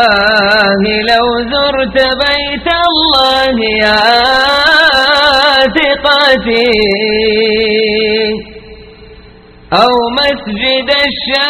الله لو زرت بيت الله يا ثقتي أو مسجد الشافع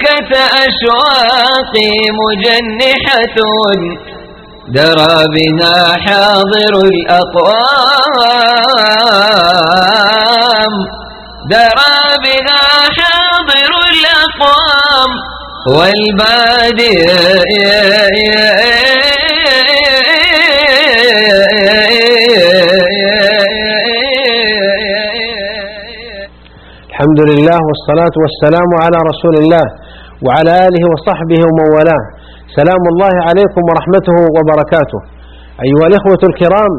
لمكة أشواقي مجنحة درى بها حاضر الأقوام. درى بها حاضر الأقوام. والبادي الحمد لله والصلاة والسلام على رسول الله. وعلى آله وصحبه ومن والاه. سلام الله عليكم ورحمته وبركاته. أيها الإخوة الكرام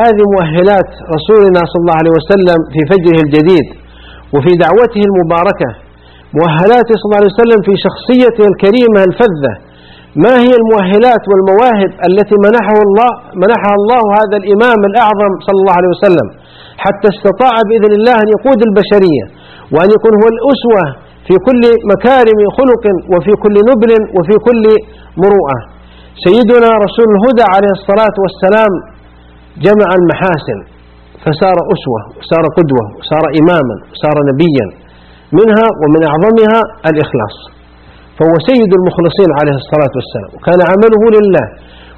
هذه مؤهلات رسولنا صلى الله عليه وسلم في فجره الجديد وفي دعوته المباركة. مؤهلات صلى الله عليه وسلم في شخصيته الكريمة الفذة. ما هي المؤهلات والمواهب التي منحه الله منحها الله هذا الإمام الأعظم صلى الله عليه وسلم؟ حتى استطاع بإذن الله أن يقود البشرية وأن يكون هو الأسوة في كل مكارم خلق وفي كل نبل وفي كل مروءة. سيدنا رسول الهدى عليه الصلاة والسلام جمع المحاسن فصار أسوة وصار قدوة وصار إماما وصار نبيا منها ومن أعظمها الإخلاص. فهو سيد المخلصين عليه الصلاة والسلام. وكان عمله لله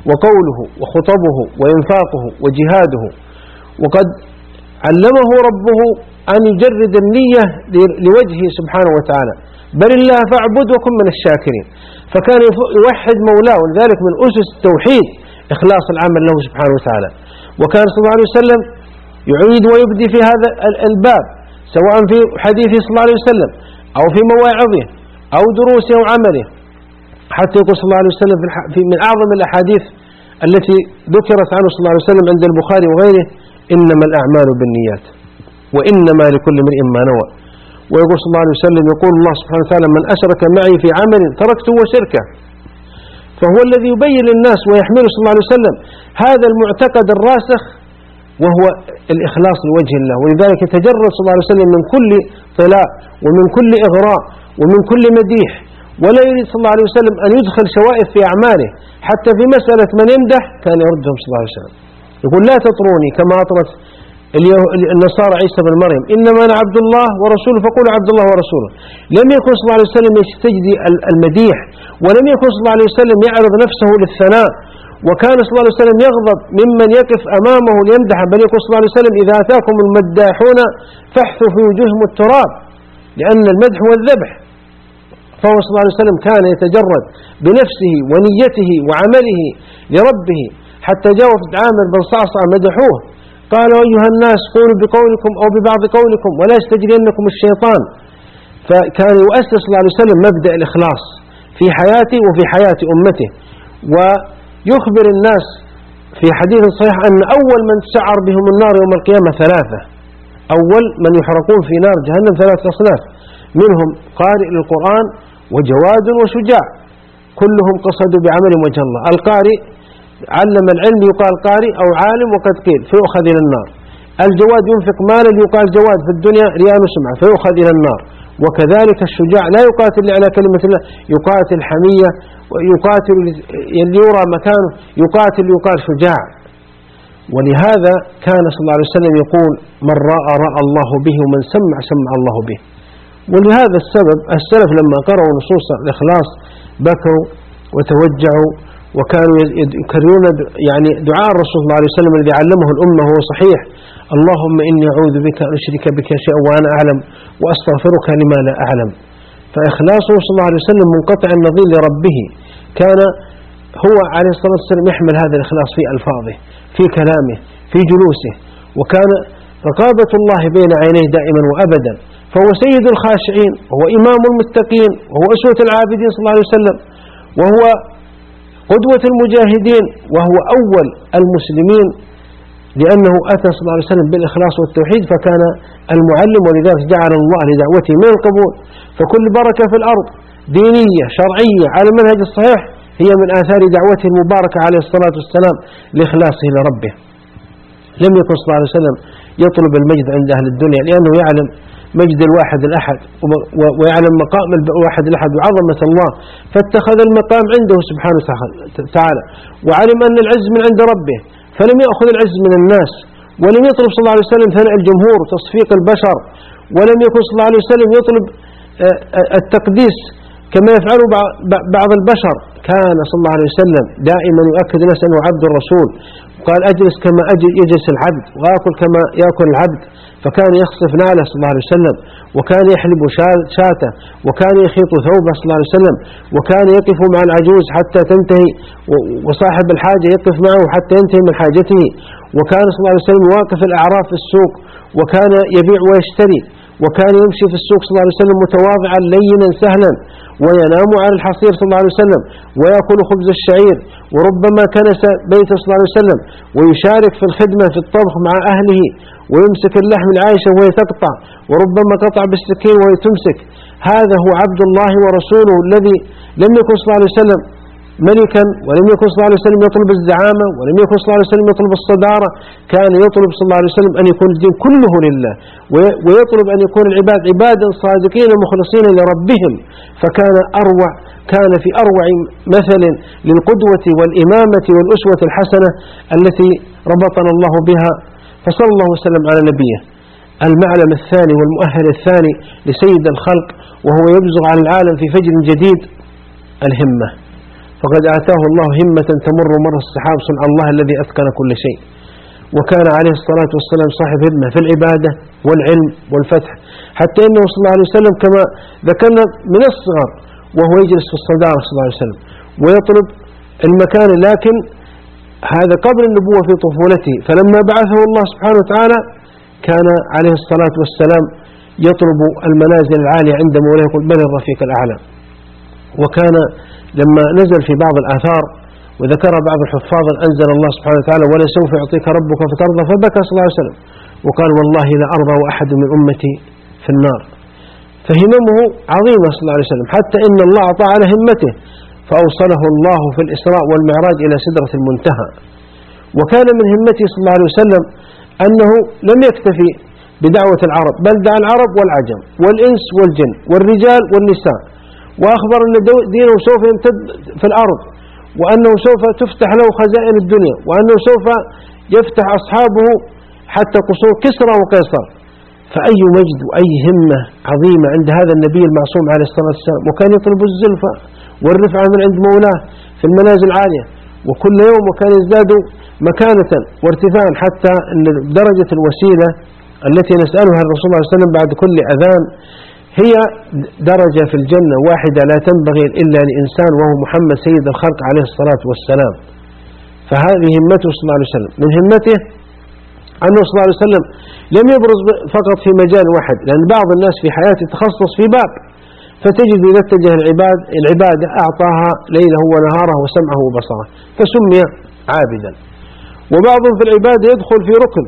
وقوله وخطبه وإنفاقه وجهاده وقد علمه ربه أن يجرد النية لوجهه سبحانه وتعالى. بل الله فاعبد وكن من الشاكرين. فكان يوحد مولاه ولذلك من أسس التوحيد إخلاص العمل له سبحانه وتعالى. وكان صلى الله عليه وسلم يعيد ويبدي في هذا الباب سواء في حديثه صلى الله عليه وسلم أو في مواعظه أو دروسه أو عمله. حتى يقول صلى الله عليه وسلم في من أعظم الأحاديث التي ذكرت عنه صلى الله عليه وسلم عند البخاري وغيره إنما الأعمال بالنيات. وإنما لكل امرئ ما نوى. ويقول صلى الله عليه وسلم يقول الله سبحانه وتعالى من أشرك معي في عمل تركته وشركه. فهو الذي يبين للناس ويحمله صلى الله عليه وسلم هذا المعتقد الراسخ وهو الإخلاص لوجه الله. ولذلك يتجرد صلى الله عليه وسلم من كل طلاء ومن كل إغراء ومن كل مديح. ولا يريد صلى الله عليه وسلم أن يدخل شوائف في أعماله حتى في مسألة من يمدح كان يردهم صلى الله عليه وسلم. يقول لا تطروني كما أطرت النصارى عيسى بن مريم. إنما أنا عبد الله ورسوله فقولوا عبد الله ورسوله. لم يكن صلى الله عليه وسلم يستجدي المديح ولم يكن صلى الله عليه وسلم يعرض نفسه للثناء. وكان صلى الله عليه وسلم يغضب ممن يقف أمامه ليمدح بل يقول صلى الله عليه وسلم إذا أتاكم المداحون فاحثوا في وجوههم التراب لأن المدح هو الذبح. فهو صلى الله عليه وسلم كان يتجرد بنفسه ونيته وعمله لربه حتى جاء وفد عامر بن صعصع مدحوه. قالوا أيها الناس قولوا بقولكم أو ببعض قولكم ولا يستجرينكم الشيطان. فكان يؤسس صلى الله عليه وسلم مبدأ الإخلاص في حياته وفي حياة أمته. ويخبر الناس في حديث صحيح أن أول من تسعر بهم النار يوم القيامة ثلاثة. أول من يحرقون في نار جهنم ثلاثة أصناف. منهم قارئ للقرآن وجواد وشجاع. كلهم قصدوا بعمل وجه الله. القارئ علم العلم يقال قارئ أو عالم وقد قيل فيؤخذ إلى النار. الجواد ينفق مالا يقال جواد في الدنيا ريال سمعة فيؤخذ إلى النار. وكذلك الشجاع لا يقاتل على كلمة الله يقاتل حمية يقاتل يرى مكانه يقاتل يقال شجاع. ولهذا كان صلى الله عليه وسلم يقول من رأى رأى الله به ومن سمع سمع الله به. ولهذا السبب السلف لما قرأوا نصوص الإخلاص بكوا وتوجعوا وكانوا يكررون يعني دعاء الرسول صلى الله عليه وسلم الذي علمه الأمة وهو صحيح. اللهم إني أعوذ بك أن أشرك بك شيئا وأنا أعلم وأستغفرك لما لا أعلم. فإخلاصه صلى الله عليه وسلم منقطع النظير لربه. كان هو عليه الصلاة والسلام يحمل هذا الإخلاص في ألفاظه في كلامه في جلوسه. وكان رقابة الله بين عينيه دائما وأبدا. فهو سيد الخاشعين وهو إمام المتقين وهو أسوة العابدين صلى الله عليه وسلم. وهو قدوة المجاهدين وهو أول المسلمين لأنه أتى صلى الله عليه وسلم بالإخلاص والتوحيد فكان المعلم ولذلك جعل الله لدعوته من القبول. فكل بركة في الأرض دينية شرعية على المنهج الصحيح هي من آثار دعوته المباركة عليه الصلاة والسلام لإخلاصه لربه لم يكن صلى الله عليه وسلم يطلب المجد عند أهل الدنيا لأنه يعلم مجد الواحد الأحد ويعلم مقام الواحد الأحد وعظمة الله. فاتخذ المقام عنده سبحانه وتعالى وعلم أن العز من عند ربه فلم يأخذ العز من الناس. ولم يطلب صلى الله عليه وسلم ثناء الجمهور وتصفيق البشر. ولم يكن صلى الله عليه وسلم يطلب التقديس. كما يفعل بعض البشر. كان صلى الله عليه وسلم دائما يؤكد الناس أنه عبد الرسول. قال أجلس كما يجلس العبد وآكل كما يأكل العبد. فكان يخصف ناله صلى الله عليه وسلم وكان يحلب شاته وكان يخيط ثوبه صلى الله عليه وسلم وكان يقف مع العجوز حتى تنتهي وصاحب الحاجة يقف معه حتى ينتهي من حاجته. وكان صلى الله عليه وسلم واقف الأعراف في السوق وكان يبيع ويشتري وكان يمشي في السوق صلى الله عليه وسلم متواضعا لينا سهلا. وينام على الحصير صلى الله عليه وسلم ويأكل خبز الشعير وربما كنس بيته صلى الله عليه وسلم ويشارك في الخدمة في الطبخ مع أهله ويمسك اللحم العائشة وهي تقطع وربما قطع بالسكين وهي تمسك. هذا هو عبد الله ورسوله الذي لم يكن صلى الله عليه وسلم ملكا ولم يكن صلى الله عليه وسلم يطلب الزعامة ولم يكن صلى الله عليه وسلم يطلب الصدارة. كان يطلب صلى الله عليه وسلم أن يكون الدين كله لله ويطلب أن يكون العباد عبادا صادقين مخلصين لربهم. فكان أروع كان في أروع مثل للقدوة والإمامة والأسوة الحسنة التي ربطنا الله بها. فصلى الله وسلم على نبيه. المعلم الثاني والمؤهل الثاني لسيد الخلق وهو يبزغ على العالم في فجر جديد. الهمة. فقد آتاه الله همة تمر مر السحاب صنع الله الذي أتقن كل شيء. وكان عليه الصلاة والسلام صاحب همة في العبادة والعلم والفتح. حتى إنه صلى الله عليه وسلم كما ذكرنا من الصغر وهو يجلس في الصدارة صلى الله عليه وسلم ويطلب المكان لكن هذا قبل النبوة في طفولته. فلما بعثه الله سبحانه وتعالى كان عليه الصلاة والسلام يطلب المنازل العالية عند مولاه يقول بل الرفيق الأعلى؟ وكان لما نزل في بعض الآثار وذكر بعض الحفاظ أنزل الله سبحانه وتعالى ولا سوف يعطيك ربك فترضى فبكى صلى الله عليه وسلم وقال والله لا أرضى وأحد من أمتي في النار فهممه عظيمة صلى الله عليه وسلم حتى إن الله أعطى على همته فأوصله الله في الإسراء والمعراج إلى سدرة المنتهى. وكان من همته صلى الله عليه وسلم أنه لم يكتفي بدعوة العرب بل دعا العرب والعجم والإنس والجن والرجال والنساء. وأخبر أن دينه سوف يمتد في الأرض وأنه سوف تفتح له خزائن الدنيا وأنه سوف يفتح أصحابه حتى قصور كسرى وقيصر. فأي مجد وأي همة عظيمة عند هذا النبي المعصوم عليه الصلاة والسلام؟ وكان يطلب الزلفة والرفعة من عند مولاه في المنازل العالية وكل يوم وكان يزداد مكانة وارتفاعا حتى أن درجة الوسيلة التي نسألها الرسول صلى الله عليه وسلم بعد كل أذان هي درجة في الجنة واحدة لا تنبغي إلا لإنسان وهو محمد سيد الخلق عليه الصلاة والسلام. فهذه همته صلى الله عليه وسلم. من همته أنه صلى الله عليه وسلم لم يبرز فقط في مجال واحد لأن بعض الناس في حياته تخصص في باب فتجد إذا اتجه العباد العبادة أعطاها ليله ونهاره وسمعه وبصره فسمي عابدا. وبعضهم في العبادة يدخل في ركن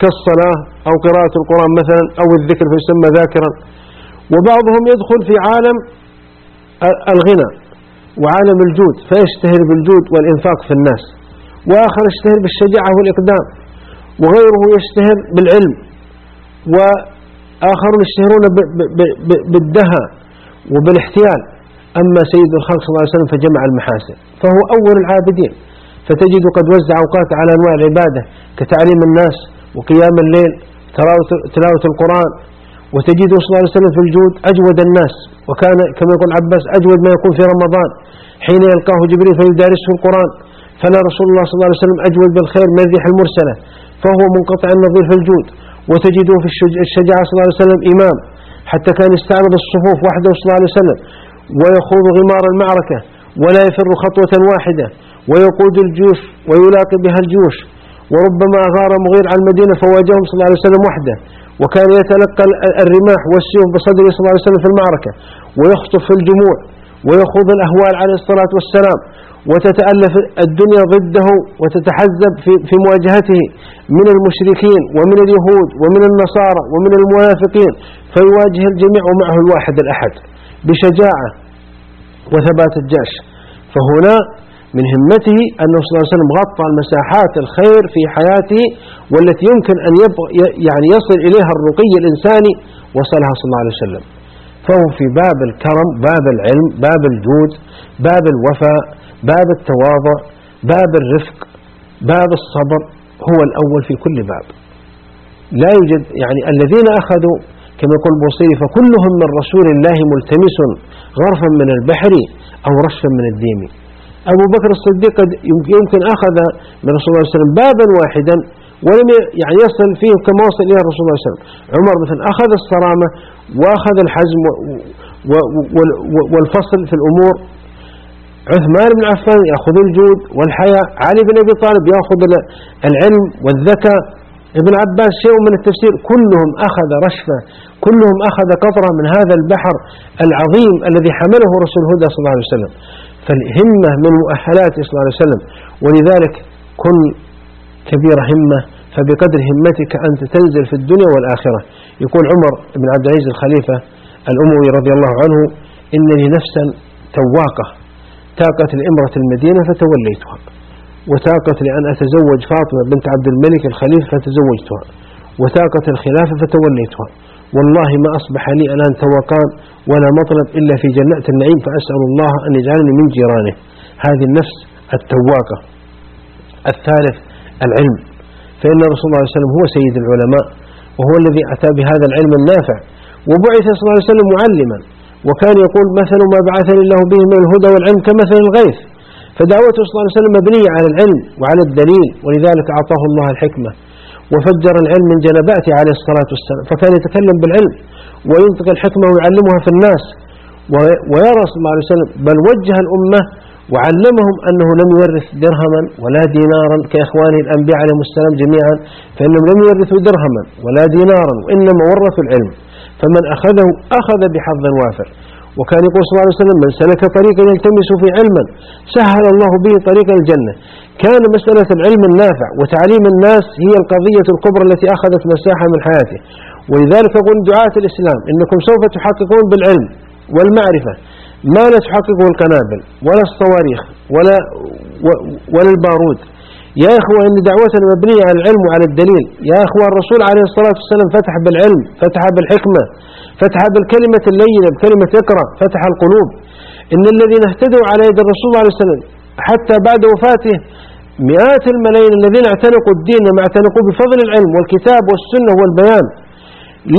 كالصلاة أو قراءة القرآن مثلا أو الذكر فيسمى ذاكرا. وبعضهم يدخل في عالم الغنى وعالم الجود فيشتهر بالجود والإنفاق في الناس. وآخر يشتهر بالشجاعة والإقدام وغيره يشتهر بالعلم آخرون يشتهرون بالدهى وبالاحتيال. أما سيد الخلق صلى الله عليه وسلم فجمع المحاسن فهو أول العابدين. فتجد قد وزع أوقات على أنواع العبادة كتعليم الناس وقيام الليل تلاوة القرآن وتجده صلى الله عليه وسلم في الجود أجود الناس وكان كما يقول عباس أجود ما يكون في رمضان. حين يلقاه جبريل فيدارسه القرآن فلا رسول الله صلى الله عليه وسلم أجود بالخير من الريح المرسلة فهو منقطع النظير في الجود. وتجده في الشجاعة صلى الله عليه وسلم إمام حتى كان يستعرض الصفوف وحده صلى الله عليه وسلم ويخوض غمار المعركة ولا يفر خطوة واحدة ويقود الجيوش ويلاقي بها الجيوش. وربما أغار مغير على المدينة فواجههم صلى الله عليه وسلم وحده. وكان يتلقى الرماح والسيوف بصدره صلى الله عليه وسلم في المعركة ويخطف في الجموع ويخوض الأهوال عليه الصلاة والسلام وتتألف الدنيا ضده وتتحزب في, مواجهته من المشركين ومن اليهود ومن النصارى ومن المنافقين فيواجه الجميع ومعه الواحد الأحد بشجاعة وثبات الجيش. فهنا من همته أنه صلى الله عليه وسلم غطى المساحات الخير في حياته والتي يمكن أن يعني يصل إليها الرقي الإنساني وصلها صلى الله عليه وسلم. فهو في باب الكرم باب العلم باب الجود باب الوفاء باب التواضع باب الرفق باب الصبر هو الأول في كل باب. لا يوجد يعني الذين أخذوا كما يقول البوصيري فكلهم من رسول الله ملتمس غرفا من البحر أو رشفا من الديم. أبو بكر الصديق يمكن أخذ من رسول الله صلى الله عليه وسلم بابا واحدا ولم يعني يصل فيه كما وصل إليه الرسول صلى الله عليه وسلم. عمر مثلا أخذ الصرامة وأخذ الحزم والفصل في الأمور. عثمان بن عفان يأخذ الجود والحياء علي بن أبي طالب يأخذ العلم والذكاء. ابن عباس شيء من التفسير. كلهم أخذ رشفة كلهم أخذ قطرة من هذا البحر العظيم الذي حمله رسول الهدى صلى الله عليه وسلم. فالهمة من مؤهلاته صلى الله عليه وسلم. ولذلك كن كبير همة فبقدر همتك أنت تنزل في الدنيا والآخرة. يقول عمر بن عبد العزيز الخليفة الأموي رضي الله عنه إن لي نفسا تواقة تاقت لإمرة المدينة فتوليتها وتاقت لأن أتزوج فاطمة بنت عبد الملك الخليفة فتزوجتها وتاقت الخلافة فتوليتها. والله ما أصبح لي الآن توقان ولا مطلب إلا في جنة النعيم فأسأل الله أن يجعلني من جيرانه. هذه النفس التواقة. الثالث العلم. فإن رسول الله صلى الله عليه وسلم هو سيد العلماء وهو الذي أتى بهذا العلم النافع وبعث صلى الله عليه وسلم معلما وكان يقول مثل ما بعثني الله به من الهدى والعلم كمثل الغيث. فدعوته صلى الله عليه وسلم مبنية على العلم وعلى الدليل ولذلك أعطاه الله الحكمة. وفجر العلم من جنباته عليه الصلاة والسلام. فكان يتكلم بالعلم وينطق الحكمة ويعلمها في الناس. ويرى صلى الله عليه وسلم بل وجه الأمة وعلمهم أنه لم يورث درهما ولا دينارا كإخوانه الأنبياء عليهم السلام جميعا فإنهم لم يورثوا درهما ولا دينارا وإنما ورثوا العلم. فمن أخذه أخذ بحظ وافر. وكان يقول صلى الله عليه وسلم من سلك طريقا يلتمس في علما سهل الله به طريق الجنة. كان مسألة العلم النافع وتعليم الناس هي القضية الكبرى التي أخذت مساحة من حياته. ولذلك أقول دعاة الإسلام إنكم سوف تحققون بالعلم والمعرفة ما لا تحققه القنابل ولا الصواريخ ولا, ولا البارود. يا إخوة إن دعوتنا مبنية على العلم وعلى الدليل. يا إخوة الرسول عليه الصلاة والسلام فتح بالعلم فتح بالحكمة فتح بالكلمة اللينة بكلمة اقرأ فتح القلوب. إن الذين اهتدوا على يد الرسول عليه وسلم حتى بعد وفاته مئات الملايين الذين اعتنقوا الدين لما اعتنقوا بفضل العلم والكتاب والسنة والبيان.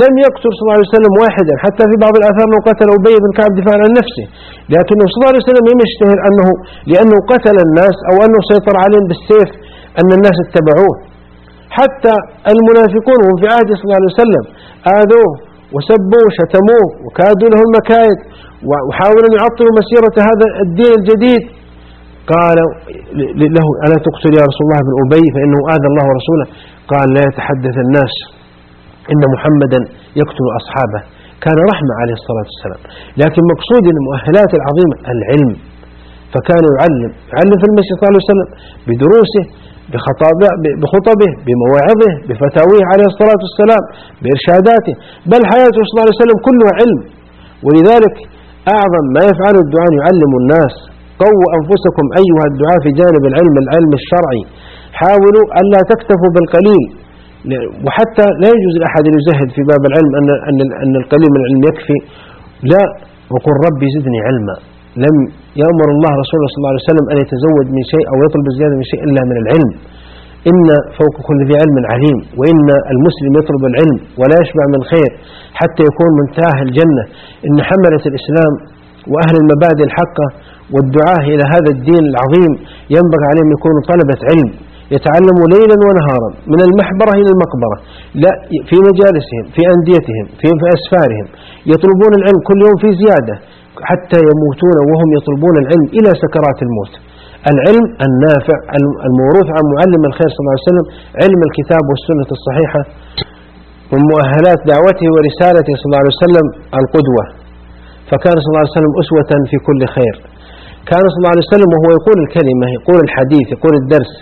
لم يقتل صلى الله عليه وسلم واحدا حتى في بعض الآثار أنه قتل أبي بن كعب دفاعا عن نفسه. لكنه صلى الله عليه وسلم لم يشتهر أنه لأنه قتل الناس أو أنه سيطر عليهم بالسيف. أن الناس اتبعوه. حتى المنافقون وهم في عهد صلى الله عليه وسلم آذوه وسبوه وشتموه وكادوا له المكايد وحاولوا أن يعطلوا مسيرة هذا الدين الجديد. قال له ألا تقتل يا رسول الله بن أبي؟ فإنه آذى الله ورسوله. قال لا يتحدث الناس. إن محمدا يقتل أصحابه. كان رحمة عليه الصلاة والسلام. لكن مقصود المؤهلات العظيمة العلم. فكان يعلم يعلم في المسجد صلى الله عليه وسلم بدروسه بخطبه بمواعظه بفتاويه عليه الصلاة والسلام بإرشاداته. بل حياته صلى الله عليه وسلم كلها علم. ولذلك أعظم ما يفعل الدعاء يعلم الناس. قووا أنفسكم أيها الدعاء في جانب العلم العلم الشرعي. حاولوا ألا تكتفوا بالقليل. وحتى لا يجوز لأحد أن يزهد في باب العلم أن, أن, أن القليل من العلم يكفي. لا وقل ربي زدني علما. لم يأمر الله رسوله صلى الله عليه وسلم أن يتزود من شيء أو يطلب الزيادة من شيء إلا من العلم. إن فوق كل ذي علم عليم وإن المسلم يطلب العلم ولا يشبع من خير حتى يكون منتهى الجنة. إن حملة الإسلام وأهل المبادئ الحقة والدعاة إلى هذا الدين العظيم ينبغي عليهم يكونوا طلبة علم. يتعلموا ليلا ونهارا من المحبرة إلى المقبرة لا في مجالسهم في أنديتهم في أسفارهم. يطلبون العلم كل يوم في زيادة. حتى يموتون وهم يطلبون العلم إلى سكرات الموت. العلم النافع الموروث عن معلم الخير صلى الله عليه وسلم علم الكتاب والسنة الصحيحة من مؤهلات دعوته ورسالته صلى الله عليه وسلم القدوة. فكان صلى الله عليه وسلم أسوة في كل خير. كان صلى الله عليه وسلم وهو يقول الكلمة يقول الحديث يقول الدرس.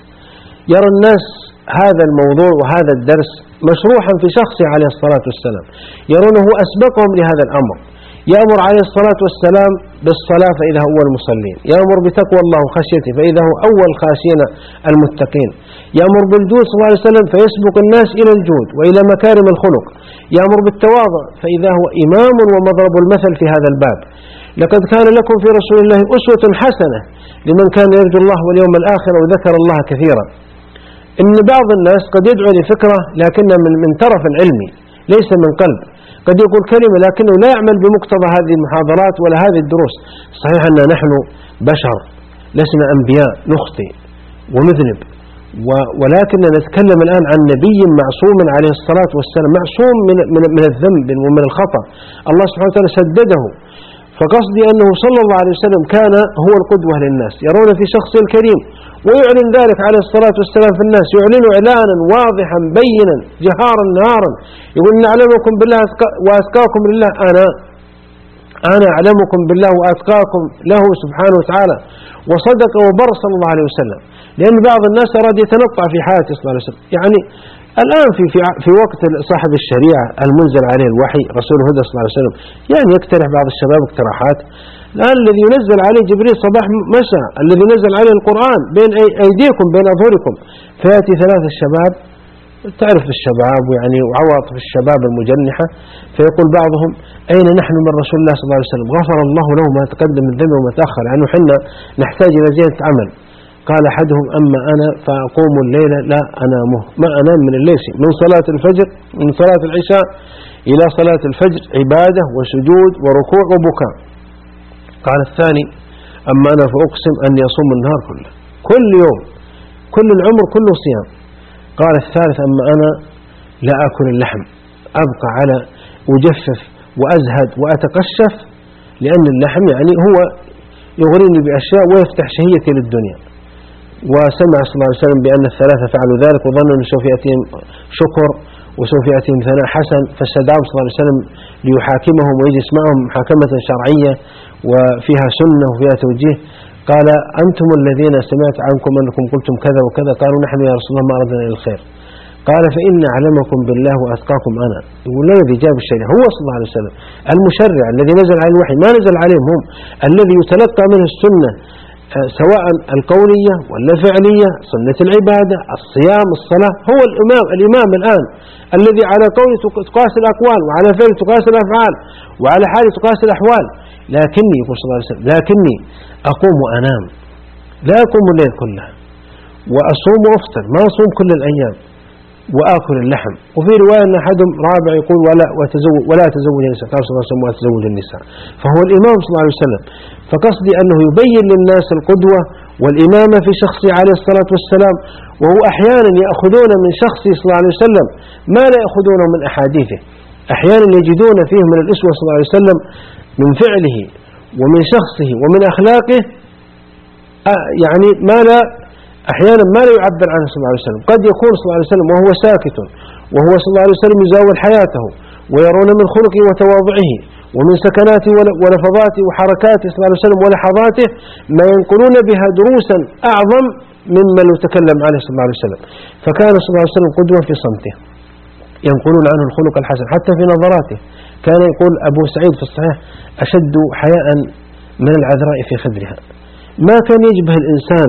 يرى الناس هذا الموضوع وهذا الدرس مشروحا في شخصه عليه الصلاة والسلام. يرونه أسبقهم لهذا الأمر. يأمر عليه الصلاة والسلام بالصلاة فإذا هو المصلين. يأمر بتقوى الله وخشيته فإذا هو أول خاشين المتقين. يأمر بالجود صلى الله عليه وسلم فيسبق الناس إلى الجود وإلى مكارم الخلق. يأمر بالتواضع فإذا هو إمام ومضرب المثل في هذا الباب. لقد كان لكم في رسول الله أسوة حسنة لمن كان يرجو الله واليوم الآخر وذكر الله كثيرا. إن بعض الناس قد يدعو لفكرة لكنها من, من طرف علمي ليس من قلب. قد يقول كلمة لكنه لا يعمل بمقتضى هذه المحاضرات ولا هذه الدروس. صحيح أن نحن بشر لسنا أنبياء نخطئ ونذنب ولكن نتكلم الآن عن نبي معصوم عليه الصلاة والسلام معصوم من, من, من الذنب ومن الخطأ. الله سبحانه وتعالى سدده. فقصدي أنه صلى الله عليه وسلم كان هو القدوة للناس يرون في شخصه الكريم ويعلن ذلك عليه الصلاة والسلام في الناس. يعلن إعلانا واضحا بينا جهارا نهارا. يقول إن أعلمكم بالله وأتقاكم لله. أنا أنا أعلمكم بالله وأتقاكم له سبحانه وتعالى. وصدق وبر صلى الله عليه وسلم. لأن بعض الناس أراد يتنطع في حياته صلى الله عليه وسلم. يعني الآن في, في, في وقت صاحب الشريعة المنزل عليه الوحي رسول هدى صلى الله عليه وسلم. يعني يقترح بعض الشباب اقتراحات. الآن الذي ينزل عليه جبريل صباح مساء الذي نزل عليه القرآن بين أيديكم بين أظهركم. فيأتي ثلاثة الشباب. تعرف الشباب يعني وعواطف الشباب المجنحة. فيقول بعضهم أين نحن من رسول الله صلى الله عليه وسلم؟ غفر الله له ما تقدم من ذنبه وما تأخر. يعني حنا نحتاج إلى زيادة عمل. قال أحدهم أما أنا فأقوم الليل لا أنامه ما أنام من الليل من صلاة الفجر من صلاة العشاء إلى صلاة الفجر. عبادة وسجود وركوع وبكاء. قال الثاني أما أنا فأقسم أني أصوم النهار كله. كل يوم كل العمر كله صيام. قال الثالث أما أنا لا أكل اللحم. أبقى على أجفف وأزهد وأتقشف لأن اللحم يعني هو يغريني بأشياء ويفتح شهيتي للدنيا. وسمع صلى الله عليه وسلم بأن الثلاثة فعلوا ذلك وظنوا أن سوف يأتيهم شكر. وسوف يأتيهم ثناء حسن فاستدعوا صلى الله عليه وسلم ليحاكمهم ويجلس معهم محاكمة شرعية وفيها سنة وفيها توجيه. قال أنتم الذين سمعت عنكم أنكم قلتم كذا وكذا قالوا نحن يا رسول الله ما أردنا إلى الخير. قال فإن أعلمكم بالله وأتقاكم أنا. يقول الذي جاب الشريعة. هو صلى الله عليه وسلم المشرع الذي نزل عليه الوحي ما نزل عليهم هم. الذي يتلقى منه السنة سواء القولية ولا الفعلية سنة العبادة الصيام الصلاة هو الإمام الإمام الآن الذي على قوله تقاس الأقوال وعلى فعل تقاس الأفعال وعلى حال تقاس الأحوال. لكني يقول صلى الله عليه وسلم لكني أقوم وأنام. لا أقوم الليل كله. وأصوم وأفطر. ما أصوم كل الأيام. وآكل اللحم وفي رواية أن أحدهم رابع يقول ولا, وتزوج ولا تزوج النساء. قال صلى الله عليه وسلم وتزوج النساء. فهو الإمام صلى الله عليه وسلم. فقصدي أنه يبين للناس القدوة والإمامة في شخصه عليه الصلاة والسلام وهو أحيانا يأخذون من شخصه صلى الله عليه وسلم ما لا يأخذونه من أحاديثه. أحيانا يجدون فيه من الأسوة صلى الله عليه وسلم من فعله ومن شخصه ومن أخلاقه يعني ما لا أحيانا ما لا يعبر عنه صلى الله عليه وسلم. قد يكون صلى الله عليه وسلم وهو ساكت وهو صلى الله عليه وسلم يزاول حياته ويرون من خلقه وتواضعه ومن سكناته ولفظاته وحركاته صلى الله عليه وسلم ولحظاته ما ينقلون بها دروسا أعظم مما لو تكلم عليه صلى الله عليه وسلم. فكان صلى الله عليه وسلم قدوة في صمته. ينقلون عنه الخلق الحسن حتى في نظراته. كان يقول أبو سعيد في الصحيح أشد حياء من العذراء في خدرها. ما كان يجبه الإنسان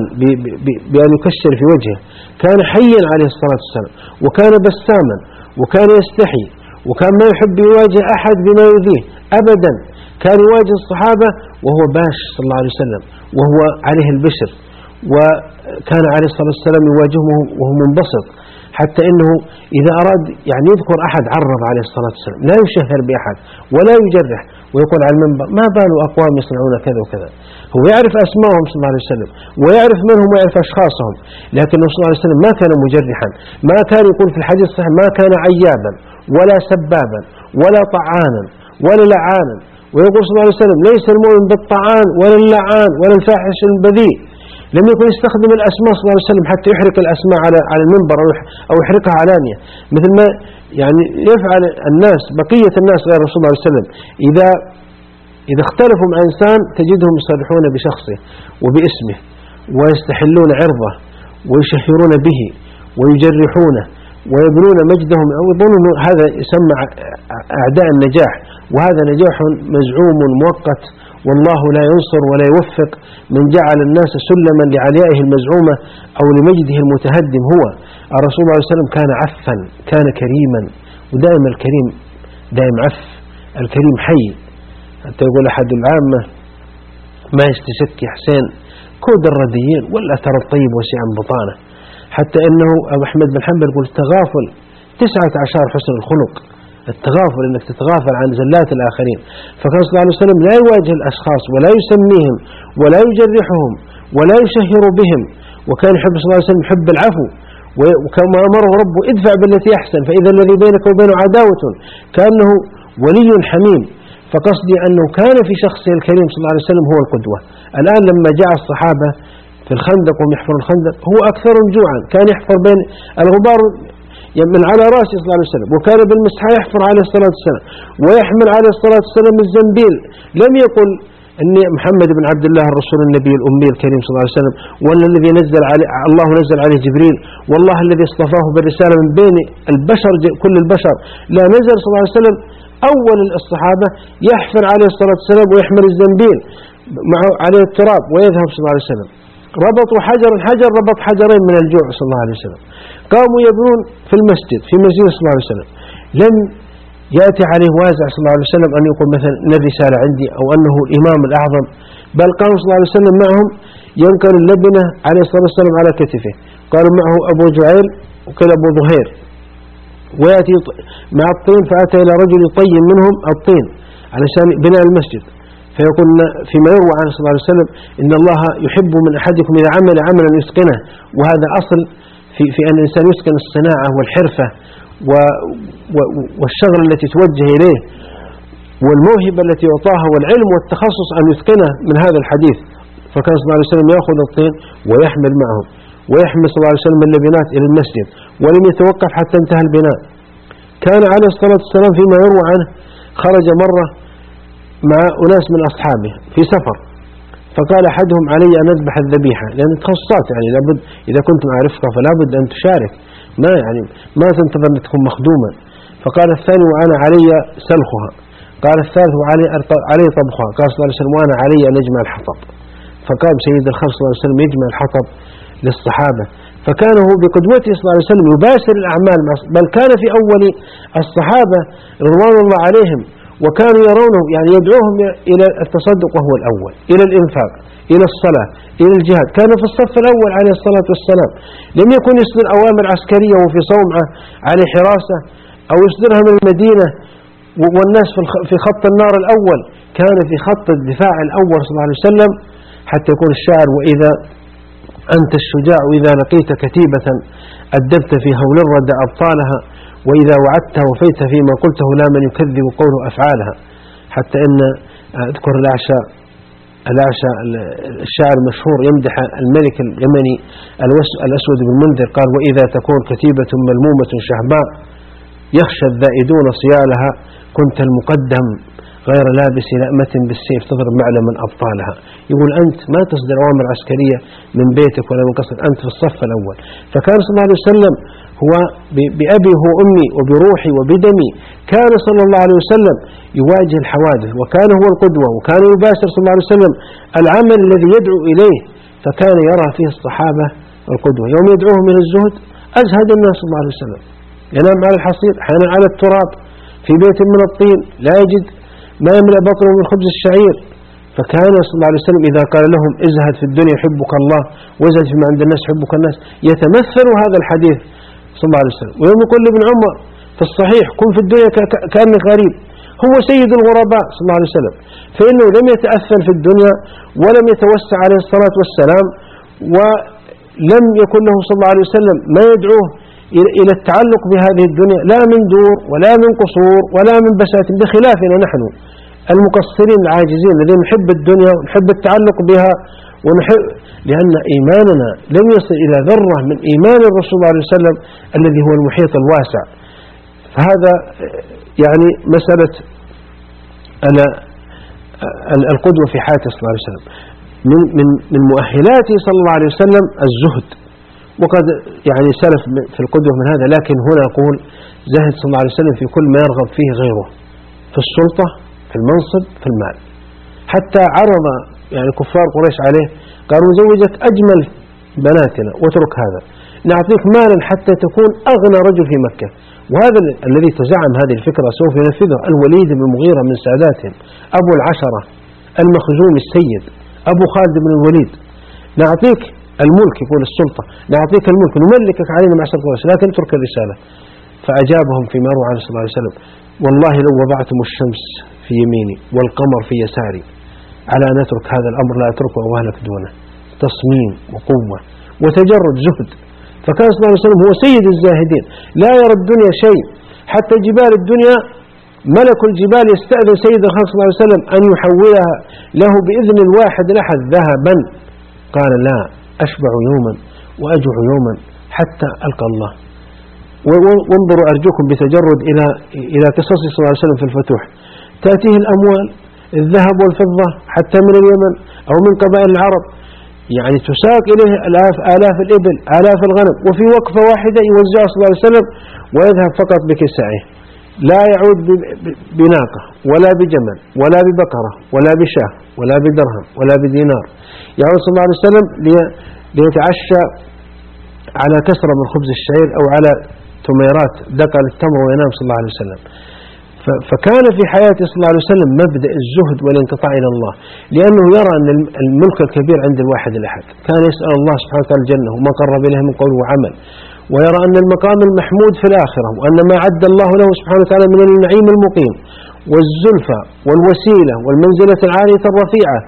بأن يكشر في وجهه. كان حيا عليه الصلاة والسلام وكان بساما وكان يستحي وكان ما يحب يواجه أحد بما يؤذيه أبدا. كان يواجه الصحابة وهو باش صلى الله عليه وسلم وهو عليه البشر. وكان عليه الصلاة والسلام يواجههم وهو منبسط حتى إنه إذا أراد يعني يذكر أحد عرض عليه الصلاة والسلام لا يشهر بأحد ولا يجرح. ويقول على المنبر ما بال أقوام يصنعون كذا وكذا؟ هو يعرف أسمائهم صلى الله عليه وسلم ويعرف من هم ويعرف أشخاصهم لكن صلى الله عليه وسلم ما كان مجرحا ما كان يقول في الحديث الصحيح ما كان عيابا ولا سبابا ولا طعانا ولا لعانا. ويقول صلى الله عليه وسلم ليس المؤمن بالطعان ولا اللعان ولا الفاحش البذيء. لم يكن يستخدم الأسماء صلى الله عليه وسلم حتى يحرق الأسماء على على المنبر أو يحرقها علانية مثل ما يعني يفعل الناس بقية الناس غير رسول الله صلى الله عليه وسلم. إذا إذا اختلفوا مع إنسان تجدهم يصرحون بشخصه وباسمه ويستحلون عرضه ويشهرون به ويجرحونه ويبنون مجدهم أو يظنون هذا يسمى أعداء النجاح. وهذا نجاح مزعوم مؤقت والله لا ينصر ولا يوفق من جعل الناس سلما لعليائه المزعومة أو لمجده المتهدم هو. الرسول صلى الله عليه وسلم كان عفا كان كريما ودائما الكريم دائم عف الكريم حي. حتى يقول أحد العامة ما يستشك حسين كود الرديين ولا ترى الطيب وسعا بطانه. حتى أنه أبو أحمد بن حنبل يقول التغافل تسعة عشر حسن الخلق. التغافل أنك تتغافل عن زلات الآخرين. فكان صلى الله عليه وسلم لا يواجه الأشخاص ولا يسميهم ولا يجرحهم ولا يشهر بهم. وكان يحب صلى الله عليه وسلم يحب العفو. وكما أمره ربه ادفع بالتي أحسن فإذا الذي بينك وبينه عداوة كأنه ولي حميم. فقصدي أنه كان في شخصه الكريم صلى الله عليه وسلم هو القدوة. الآن لما جاء الصحابة في الخندق وهم الخندق هو أكثرهم جوعا. كان يحفر بين الغبار من على رأسه صلى الله عليه وسلم وكان بالمسحة يحفر عليه الصلاة والسلام ويحمل عليه الصلاة والسلام الزنبيل. لم يقل أني محمد بن عبد الله الرسول النبي الأمي الكريم صلى الله عليه وسلم ولا الذي نزل عليه الله نزل عليه جبريل والله الذي اصطفاه بالرسالة من بين البشر كل البشر. لا نزل صلى الله عليه وسلم أول الصحابة يحفر عليه الصلاة والسلام ويحمل الزنبيل معه عليه التراب ويذهب صلى الله عليه وسلم. ربطوا حجرا حجر ربط حجرين من الجوع صلى الله عليه وسلم. قاموا يبنون في المسجد في مسجد صلى الله عليه وسلم. لم يأتي عليه وازع صلى الله عليه وسلم أن يقول مثلا الرسالة عندي أو أنه الإمام الأعظم. بل قام صلى الله عليه وسلم معهم ينقل اللبنة عليه الصلاة والسلام على كتفه. قالوا معه أبو جعيل وكذا أبو ظهير. ويأتي مع الطين فأتى إلى رجل يطين منهم الطين علشان بناء المسجد. فيقول فيما يروى عنه صلى الله عليه وسلم إن الله يحب من أحدكم إذا عمل عملا يتقنه. وهذا أصل في, في أن الإنسان يتقن الصناعة والحرفة. والشغل التي توجه إليه والموهبة التي يعطاها والعلم والتخصص أن يتقنه من هذا الحديث. فكان صلى الله عليه وسلم يأخذ الطين ويحمل معه ويحمل صلى الله عليه وسلم اللبنات إلى المسجد ولم يتوقف حتى انتهى البناء. كان عليه الصلاة والسلام فيما يروى عنه خرج مرة مع أناس من أصحابه في سفر. فقال أحدهم علي أن أذبح الذبيحة لأن تخصصات يعني لابد إذا كنت مع رفقة فلا بد أن تشارك. ما يعني ما تنتظر أن تكون مخدوما. فقال الثاني وأنا علي سلخها. قال الثالث وعلي علي طبخها. قال صلى الله عليه وسلم وأنا علي أن أجمع الحطب. فقام سيد الخلق صلى الله عليه وسلم يجمع الحطب للصحابة. فكان هو بقدوته صلى الله عليه وسلم يباشر الأعمال بل كان في أول الصحابة رضوان الله عليهم وكانوا يرونه يعني يدعوهم إلى التصدق وهو الأول إلى الإنفاق إلى الصلاة. إلى الجهاد. كان في الصف الأول عليه الصلاة والسلام. لم يكن يصدر أوامر عسكرية وفي صومعة على حراسة أو يصدرها من المدينة. والناس في خط النار الأول. كان في خط الدفاع الأول صلى الله عليه وسلم حتى يكون الشاعر وإذا أنت الشجاع إذا لقيت كتيبة أدبت في هول الردى أبطالها. وإذا وعدت وفيت فيما قلته لا من يكذب قوله أفعالها. حتى أن أذكر الأعشى الأعشى الشاعر المشهور يمدح الملك اليمني الأسود بن منذر قال وإذا تكون كتيبة ملمومة شهباء يخشى الذائدون صيالها كنت المقدم غير لابس لأمة بالسيف تضرب معلما أبطالها. يقول أنت ما تصدر أوامر عسكرية من بيتك ولا من قصرك أنت في الصف الأول. فكان صلى الله عليه وسلم هو بأبي هو أمي وبروحي وبدمي. كان صلى الله عليه وسلم يواجه الحوادث وكان هو القدوة وكان يباشر صلى الله عليه وسلم العمل الذي يدعو إليه. فكان يرى فيه الصحابة القدوة. يوم يدعوهم إلى الزهد أزهد الناس صلى الله عليه وسلم. ينام على الحصير أحيانا على التراب في بيت من الطين لا يجد ما يملأ بطنه من خبز الشعير. فكان صلى الله عليه وسلم إذا قال لهم ازهد في الدنيا يحبك الله وازهد فيما عند الناس يحبك الناس يتمثل هذا الحديث صلى الله عليه وسلم. ويوم يقول لابن عمر في الصحيح كن في الدنيا كأنك غريب. هو سيد الغرباء صلى الله عليه وسلم. فإنه لم يتأثر في الدنيا ولم يتوسع عليه الصلاة والسلام ولم يكن له صلى الله عليه وسلم ما يدعوه إلى التعلق بهذه الدنيا لا من دور ولا من قصور ولا من بساتين بخلافنا نحن المقصرين العاجزين الذين نحب الدنيا ونحب التعلق بها ونحب لأن إيماننا لم يصل إلى ذرة من إيمان الرسول صلى الله عليه وسلم الذي هو المحيط الواسع. فهذا يعني مسألة القدوة في حياته صلى الله عليه وسلم. من من من مؤهلاته صلى الله عليه وسلم الزهد. وقد يعني سلف في القدوة من هذا لكن هنا أقول زهد صلى الله عليه وسلم في كل ما يرغب فيه غيره. في السلطة في المنصب في المال. حتى عرض يعني كفار قريش عليه قالوا زوجك أجمل بناتنا واترك هذا. نعطيك مالا حتى تكون أغنى رجل في مكة. وهذا الذي تزعم هذه الفكرة سوف ينفذه الوليد بن المغيرة من ساداتهم أبو العشرة المخزوم السيد أبو خالد بن الوليد. نعطيك الملك يقول السلطة نعطيك الملك نملكك علينا معشر قريش لكن اترك الرسالة. فأجابهم فيما روى عنه صلى الله عليه وسلم والله لو وضعتم الشمس في يميني والقمر في يساري على أن أترك هذا الأمر لا أتركه أو أهلك دونه. تصميم وقوة وتجرد زهد. فكان صلى الله عليه وسلم هو سيد الزاهدين. لا يرى الدنيا شيء. حتى جبال الدنيا ملك الجبال يستأذن سيد الخلق صلى الله عليه وسلم أن يحولها له بإذن الواحد الأحد ذهبا. قال لا أشبع يوما وأجوع يوما حتى ألقى الله. وانظروا أرجوكم بتجرد إلى إلى قصص صلى الله عليه وسلم في الفتوح. تأتيه الأموال الذهب والفضة حتى من اليمن أو من قبائل العرب. يعني تساق إليه آلاف, آلاف الإبل آلاف الغنم وفي وقفة واحدة يوزعها صلى الله عليه وسلم ويذهب فقط بكسائه. لا يعود بناقة ولا بجمل ولا ببقرة ولا بشاه ولا بدرهم ولا بدينار. يعود صلى الله عليه وسلم ليتعشى على كسرة من خبز الشعير أو على تميرات دقل التمر وينام صلى الله عليه وسلم. فكان في حياته صلى الله عليه وسلم مبدأ الزهد والانقطاع إلى الله لأنه يرى أن الملك الكبير عند الواحد الأحد. كان يسأل الله سبحانه وتعالى الجنة وما قرب إليه من قول وعمل. ويرى أن المقام المحمود في الآخرة وأن ما عد الله له سبحانه وتعالى من النعيم المقيم. والزلفى والوسيلة والمنزلة العالية الرفيعة.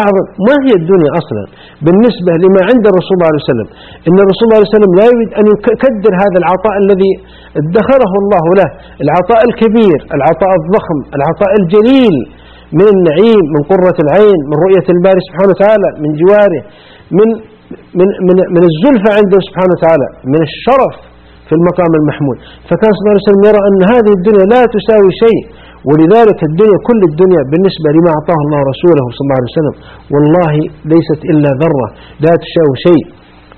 أعظم. ما هي الدنيا أصلا؟ بالنسبة لما عند الرسول صلى الله عليه وسلم إن الرسول صلى الله عليه وسلم لا يريد أن يكدر هذا العطاء الذي ادخره الله له. العطاء الكبير العطاء الضخم العطاء الجليل من النعيم من قرة العين من رؤية الباري سبحانه وتعالى من جواره من من من, من الزلفى عنده سبحانه وتعالى من الشرف في المقام المحمود. فكان صلى الله عليه وسلم يرى أن هذه الدنيا لا تساوي شيء. ولذلك الدنيا كل الدنيا بالنسبة لما أعطاه الله رسوله صلى الله عليه وسلم والله ليست إلا ذرة لا تشاو شيء.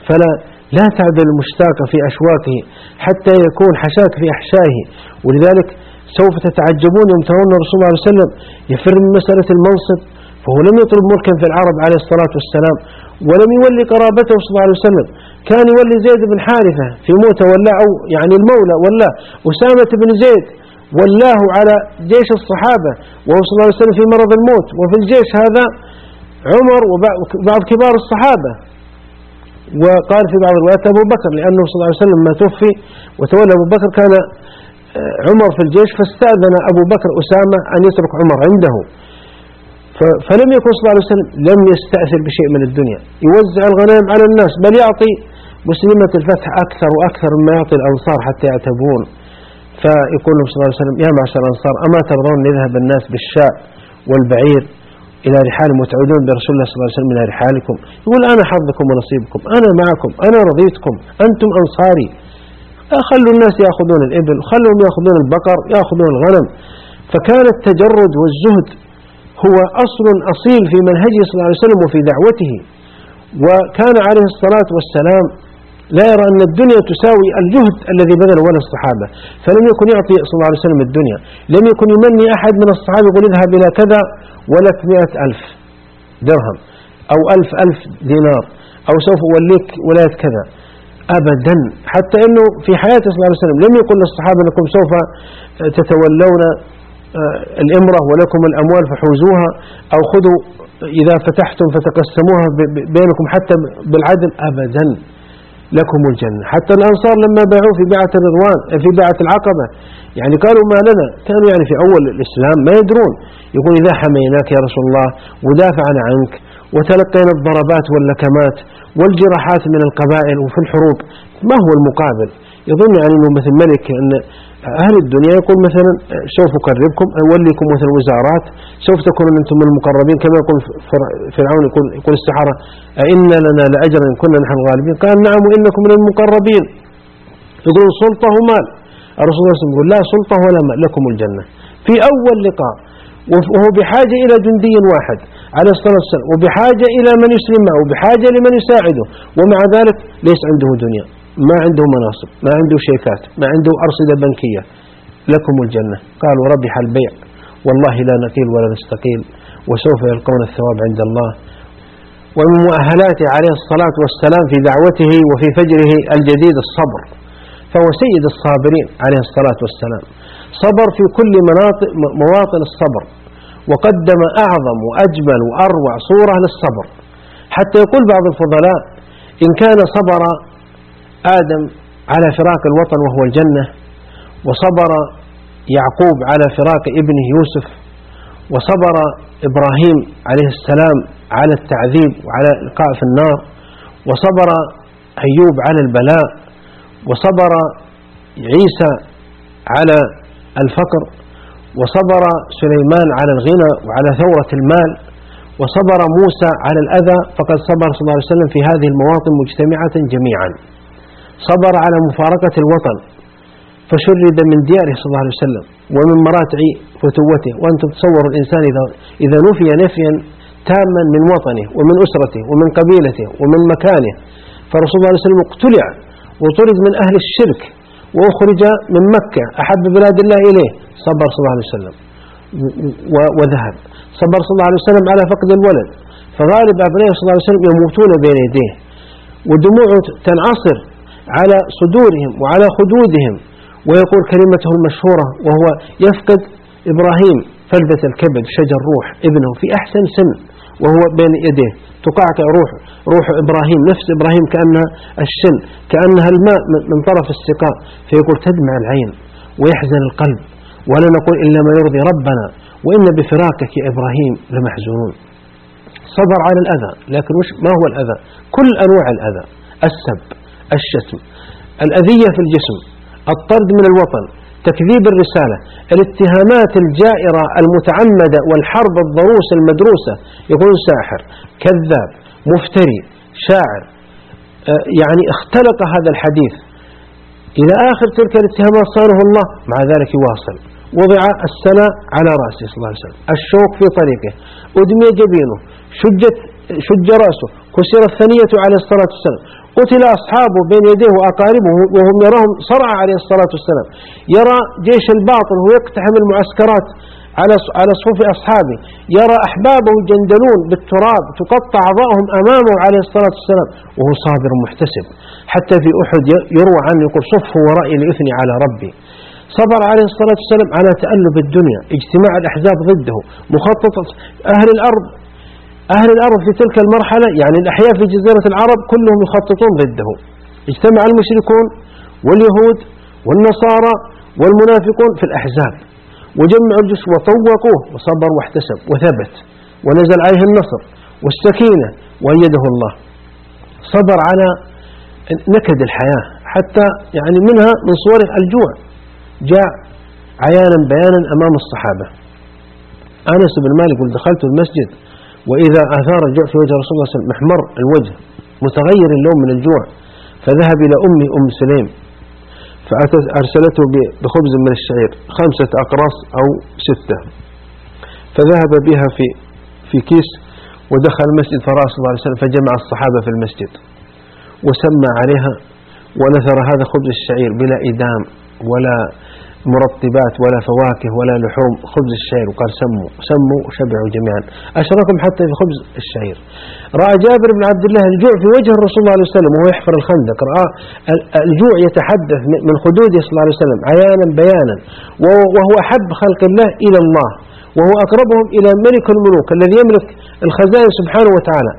فلا لا تعدل المشتاق في أشواكه حتى يكون حشاك في أحشائه. ولذلك سوف تتعجبون يوم ترون الرسول صلى الله عليه وسلم يفر من مسألة المنصب فهو لم يطلب ملكا في العرب عليه الصلاة والسلام ولم يولي قرابته صلى الله عليه وسلم. كان يولي زيد بن حارثة في موته ولا أو يعني المولى ولا أسامة بن زيد ولاه على جيش الصحابة. وهو صلى الله عليه وسلم في مرض الموت. وفي الجيش هذا عمر وبعض كبار الصحابة. وقال في بعض الروايات أبو بكر لأنه صلى الله عليه وسلم ما توفي. وتولى أبو بكر كان آه، عمر في الجيش فاستأذن أبو بكر أسامة أن يترك عمر عنده. فلم يكن صلى الله عليه وسلم لم يستأثر بشيء من الدنيا. يوزع الغنائم على الناس بل يعطي مسلمة الفتح أكثر وأكثر مما يعطي الأنصار حتى يعتبون. فيقول صلى الله عليه وسلم يا معشر الأنصار أما ترضون يذهب الناس بالشاء والبعير إلى رحالهم وتعودون برسول الله صلى الله عليه وسلم إلى رحالكم؟ يقول أنا حظكم ونصيبكم أنا معكم أنا رضيتكم أنتم أنصاري. خلوا الناس يأخذون الإبل خلوهم يأخذون البقر يأخذون الغنم. فكان التجرد والزهد هو أصل أصيل في منهجه صلى الله عليه وسلم وفي دعوته. وكان عليه الصلاة والسلام لا يرى أن الدنيا تساوي الجهد الذي بذله ولا الصحابة. فلم يكن يعطي صلى الله عليه وسلم الدنيا. لم يكن يمني أحد من الصحابة يقول اذهب إلى كذا ولك مئة ألف درهم أو ألف ألف دينار أو سوف أوليك ولاية كذا. أبدا. حتى أنه في حياته صلى الله عليه وسلم لم يقل للصحابة أنكم سوف تتولون آه، الإمرة ولكم الأموال فحوزوها أو خذوا إذا فتحتم فتقسموها بينكم حتى بالعدل. أبدا. لكم الجنة. حتى الأنصار لما باعوا في بيعة الرضوان في بيعة العقبة. يعني قالوا ما لنا؟ كانوا يعني في أول الإسلام ما يدرون. يقول إذا حميناك يا رسول الله ودافعنا عنك وتلقينا الضربات واللكمات والجراحات من القبائل وفي الحروب ما هو المقابل؟ يظن يعني أنه مثل ملك أن أهل الدنيا يقول مثلا سوف أقربكم أوليكم مثل وزارات سوف تكونون أنتم من المقربين كما يقول فرعون يقول, يقول السحرة أئن لنا لأجرا إن كنا نحن الغالبين؟ قال نعم وإنكم من المقربين. يقول سلطة ومال. الرسول صلى الله عليه وسلم يقول لا سلطة ولا مال لكم الجنة. في أول لقاء وهو بحاجة إلى جندي واحد عليه الصلاة والسلام وبحاجة إلى من يسلم معه وبحاجة لمن يساعده ومع ذلك ليس عنده دنيا. ما عنده مناصب ما عنده شيكات ما عنده أرصدة بنكية لكم الجنة. قالوا ربح البيع والله لا نقيل ولا نستقيل وسوف يلقون الثواب عند الله. ومن مؤهلاته عليه الصلاة والسلام في دعوته وفي فجره الجديد الصبر فهو سيد الصابرين عليه الصلاة والسلام. صبر في كل مناطق مواطن الصبر وقدم أعظم وأجمل وأروع صورة للصبر. حتى يقول بعض الفضلاء إن كان صبر آدم على فراق الوطن وهو الجنة وصبر يعقوب على فراق ابنه يوسف وصبر إبراهيم عليه السلام على التعذيب وعلى إلقاء في النار وصبر أيوب على البلاء وصبر عيسى على الفقر وصبر سليمان على الغنى وعلى ثورة المال وصبر موسى على الأذى فقد صبر صلى الله عليه وسلم في هذه المواطن مجتمعة جميعا. صبر على مفارقة الوطن فشرد من دياره صلى الله عليه وسلم ومن مراتع فتوته وأنتم تصوروا الإنسان إذا, إذا نفي نفيا تاما من وطنه ومن أسرته ومن قبيلته ومن مكانه. فرسول الله عليه وسلم اقتلع وطرد من أهل الشرك وأخرج من مكة أحب بلاد الله إليه. صبر صلى الله عليه وسلم. وذهب. صبر صلى الله عليه وسلم على فقد الولد. فغالب أبنائه صلى الله عليه وسلم يموتون بين يديه. ودموعه تنعصر. على صدورهم وعلى خدودهم. ويقول كلمته المشهورة وهو يفقد إبراهيم فلذة الكبد شجر روح ابنه في أحسن سن وهو بين يديه. تقعقع روح روح إبراهيم نفس إبراهيم كأنها الشن كأنها الماء من طرف السقاء. فيقول تدمع العين ويحزن القلب. ولا نقول إلا ما يرضي ربنا وإن بفراقك يا إبراهيم لمحزونون. صبر على الأذى لكن ما هو الأذى؟ كل أنواع الأذى. السب. الشتم الأذية في الجسم الطرد من الوطن تكذيب الرسالة الاتهامات الجائرة المتعمدة والحرب الضروس المدروسة. يقول ساحر كذاب مفتري شاعر. آه، يعني اختلق هذا الحديث. إلى آخر تلك الاتهامات صانه الله مع ذلك يواصل. وضع السنة على رأسه صلى الله عليه وسلم. الشوك في طريقه. أدمي جبينه. شجت شج رأسه. كسرت ثنية عليه الصلاة والسلام. قتل أصحابه بين يديه وأقاربه وهم يراهم صرع عليه الصلاة والسلام. يرى جيش الباطل وهو يقتحم المعسكرات على على صفوف أصحابه. يرى أحبابه جندلون بالتراب تقطع أعضاءهم أمامه عليه الصلاة والسلام. وهو صابر محتسب. حتى في أحد يروى عنه يقول صفوا ورائي لإثني على ربي. صبر عليه الصلاة والسلام على تألب الدنيا اجتماع الأحزاب ضده مخططة أهل الأرض أهل الأرض في تلك المرحلة يعني الأحياء في جزيرة العرب كلهم يخططون ضده. اجتمع المشركون واليهود والنصارى والمنافقون في الأحزاب. وجمعوا الجيش وطوقوه وصبر واحتسب وثبت. ونزل عليه النصر والسكينة وأيده الله. صبر على نكد الحياة حتى يعني منها من صور الجوع. جاء عيانا بيانا أمام الصحابة. أنس بن مالك دخلت المسجد. وإذا آثار الجوع في وجه رسول الله صلى الله عليه وسلم محمر الوجه متغير اللون من الجوع فذهب إلى أمه أم سليم فأرسلته بخبز من الشعير خمسة أقراص أو ستة. فذهب بها في في كيس ودخل المسجد فرأى صلى الله عليه وسلم فجمع الصحابة في المسجد وسمى عليها ونثر هذا خبز الشعير بلا إدام ولا مرطبات ولا فواكه ولا لحوم خبز الشعير وقال سموا سموا وشبعوا جميعا. أشركم حتى في خبز الشعير. رأى جابر بن عبد الله الجوع في وجه الرسول صلى الله عليه وسلم وهو يحفر الخندق. رأى الجوع يتحدث من خدوده صلى الله عليه وسلم عيانا بيانا. وهو أحب خلق الله إلى الله. وهو أقربهم إلى ملك الملوك الذي يملك الخزائن سبحانه وتعالى.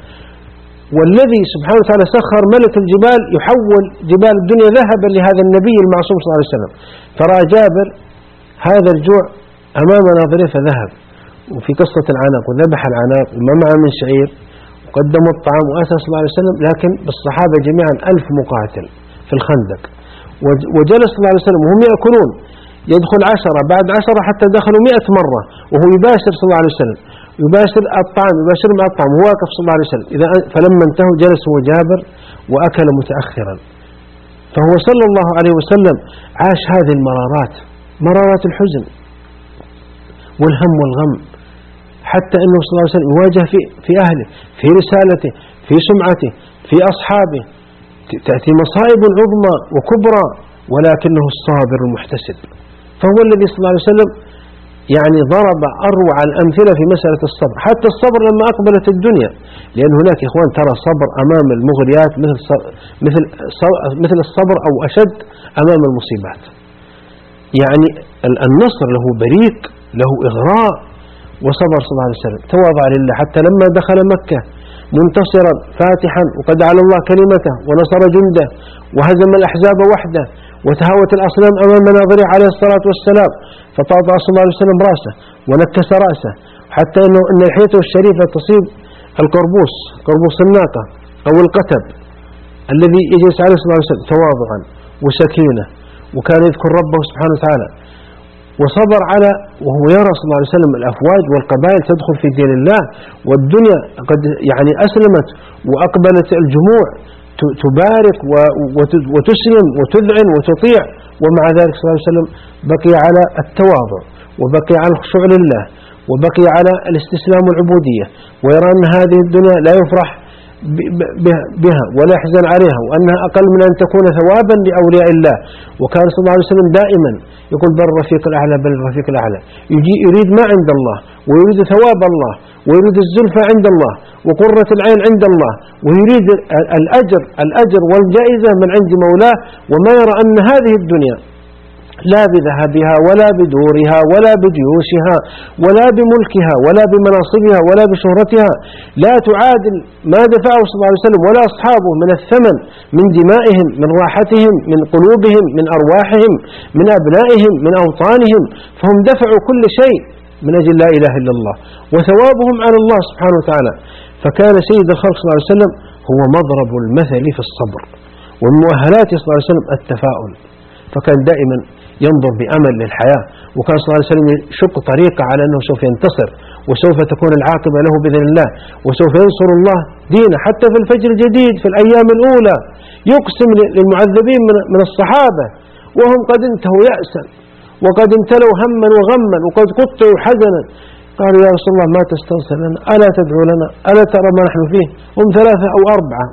والذي سبحانه وتعالى سخر ملك الجبال يحول جبال الدنيا ذهبا لهذا النبي المعصوم صلى الله عليه وسلم. فرأى جابر هذا الجوع أمام ناظره فذهب. وفي قصة العناق وذبح العناق وما معه من شعير وقدموا الطعام وأتى صلى الله عليه وسلم لكن بالصحابة جميعا ألف مقاتل في الخندق. وجلس صلى الله عليه وسلم وهم يأكلون. يدخل عشرة بعد عشرة حتى دخلوا مئة مرة وهو يباشر صلى الله عليه وسلم. يباشر الطعام يباشر مع الطعام. هو واقف صلى الله عليه وسلم إذا فلما انتهوا جلس هو جابر وأكل متأخرا. فهو صلى الله عليه وسلم عاش هذه المرارات مرارات الحزن والهم والغم. حتى أنه صلى الله عليه وسلم يواجه في, في أهله في رسالته في سمعته في أصحابه. تأتي مصائب عظمى وكبرى ولكنه الصابر المحتسب. فهو الذي صلى الله عليه وسلم يعني ضرب أروع الأمثلة في مسألة الصبر. حتى الصبر لما أقبلت الدنيا. لأن هناك إخوان ترى الصبر أمام المغريات مثل مثل مثل الصبر أو أشد أمام المصيبات. يعني النصر له بريق له إغراء وصبر صلى الله عليه وسلم. تواضع لله. حتى لما دخل مكة منتصرا فاتحا وقد على الله كلمته ونصر جنده وهزم الأحزاب وحده وتهاوت الأصنام أمام مناظره عليه الصلاة والسلام. فطاطا صلى الله عليه وسلم رأسه ونكس رأسه حتى أنه أن لحيته الشريفة تصيب القربوس قربوس الناقة أو القتب الذي يجلس عليه صلى الله عليه وسلم تواضعا وسكينة وكان يذكر ربه سبحانه وتعالى. وصبر على وهو يرى صلى الله عليه وسلم الأفواج والقبائل تدخل في دين الله والدنيا قد يعني أسلمت وأقبلت الجموع. تبارك وتسلم وتذعن وتطيع. ومع ذلك صلى الله عليه وسلم بقي على التواضع وبقي على الخشوع لله وبقي على الاستسلام والعبودية. ويرى أن هذه الدنيا لا يفرح بها ولا يحزن عليها وأنها أقل من أن تكون ثوابا لأولياء الله. وكان صلى الله عليه وسلم دائما يقول بل الرفيق الأعلى بل الرفيق الأعلى. يجي يريد ما عند الله ويريد ثواب الله ويريد الزلفى عند الله وقرة العين عند الله ويريد الأجر الأجر والجائزة من عند مولاه وما يرى أن هذه الدنيا لا بذهبها ولا بدورها ولا بجيوشها ولا بملكها ولا بمناصبها ولا بشهرتها. لا تعادل ما دفعه صلى الله عليه وسلم ولا أصحابه من الثمن من دمائهم من راحتهم من قلوبهم من أرواحهم من أبنائهم من أوطانهم. فهم دفعوا كل شيء من أجل لا إله إلا الله وثوابهم على الله سبحانه وتعالى. فكان سيد الخلق صلى الله عليه وسلم هو مضرب المثل في الصبر والمؤهلات صلى الله عليه وسلم التفاؤل. فكان دائما ينظر بأمل للحياة. وكان صلى الله عليه وسلم يشق طريقة على أنه سوف ينتصر وسوف تكون العاقبة له بإذن الله وسوف ينصر الله دينه حتى في الفجر الجديد في الأيام الأولى. يقسم للمعذبين من الصحابة. وهم قد انتهوا يأسا وقد امتلوا هما وغما وقد قطعوا حزنا. قالوا يا رسول الله ما تستنصر لنا ألا تدعو لنا ألا ترى ما نحن فيه؟ هم ثلاثة أو أربعة.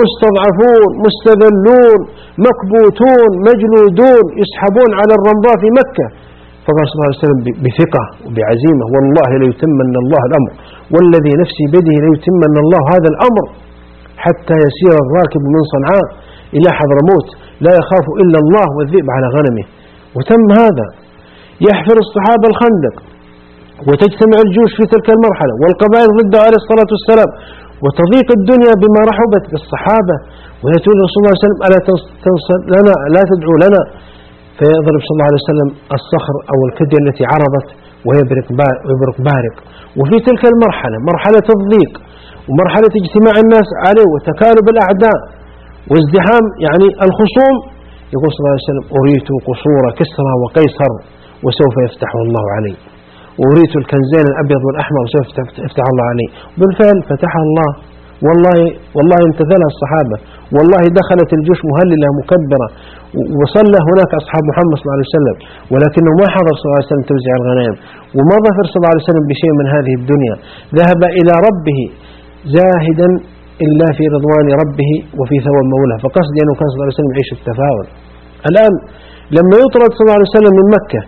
مستضعفون مستذلون مكبوتون مجلودون يسحبون على الرمضاء في مكة. فقال صلى الله عليه وسلم بثقة وبعزيمة والله ليتمن الله الأمر والذي نفسي بيده ليتمن الله هذا الأمر حتى يسير الراكب من صنعاء إلى حضرموت لا يخاف إلا الله والذئب على غنمه. وتم هذا. يحفر الصحابة الخندق وتجتمع الجيوش في تلك المرحلة والقبائل ضده عليه الصلاة والسلام وتضيق الدنيا بما رحبت بالصحابة. ويتولى رسول الله صلى الله عليه وسلم ألا تنصر لنا؟ لا تدعو لنا؟ فيضرب صلى الله عليه وسلم الصخر أو الكدية التي عرضت ويبرق بارق وفي تلك المرحلة مرحلة الضيق ومرحلة اجتماع الناس عليه وتكالب الأعداء وازدحام يعني الخصوم. يقول صلى الله عليه وسلم أريت قصور كسرى وقيصر وسوف يفتحه الله علي. وأريت الكنزين الأبيض والأحمر وسوف يفتح الله علي. بالفعل فتح الله. والله والله امتثلها الصحابة. والله دخلت الجيوش مهللة مكبرة. وصلى هناك أصحاب محمد صلى الله عليه وسلم. ولكنه ما حضر صلى الله عليه وسلم توزيع الغنائم. وما ظفر صلى الله عليه وسلم بشيء من هذه الدنيا. ذهب إلى ربه زاهدا إلا في رضوان ربه وفي ثواب مولاه. فقصدي أنه كان صلى الله عليه وسلم يعيش التفاؤل. الآن لما يطرد صلى الله عليه وسلم من مكة